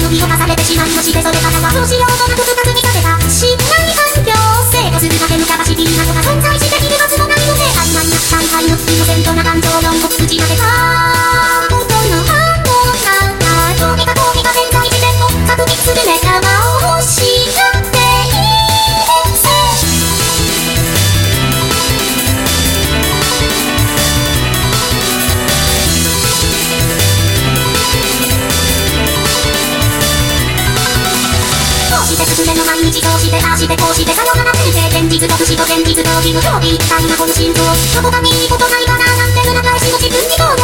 の踏み出されてしまいましてそれからはどうしようとなく深く見立てた信頼い環境成功するだけのキャパシティなことしてああしてこうしてさよならついて現実と不死と現実と義務と一体なこの心臓どこかにいいことないかななんて裏返しの自分にこう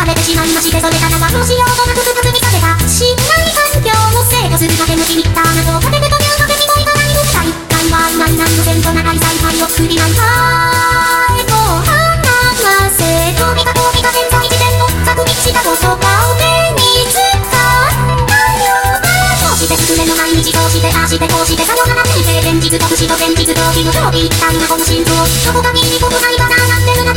されてしまいましてそれからはどうしようもなく深く見立てた信頼環境を制御するだけの気に入った穴とかけてというわけにもいかないのかい一体は曖昧なイノセントな大采配を作りないかいもう離せどうにかどうにか潜在自然の確認したことがを手につかんだよこうして進めの毎日こうしてああしてこうしてさよならって現実と不死と現実と義務と一体なこの心臓どこかにいいことないかななんて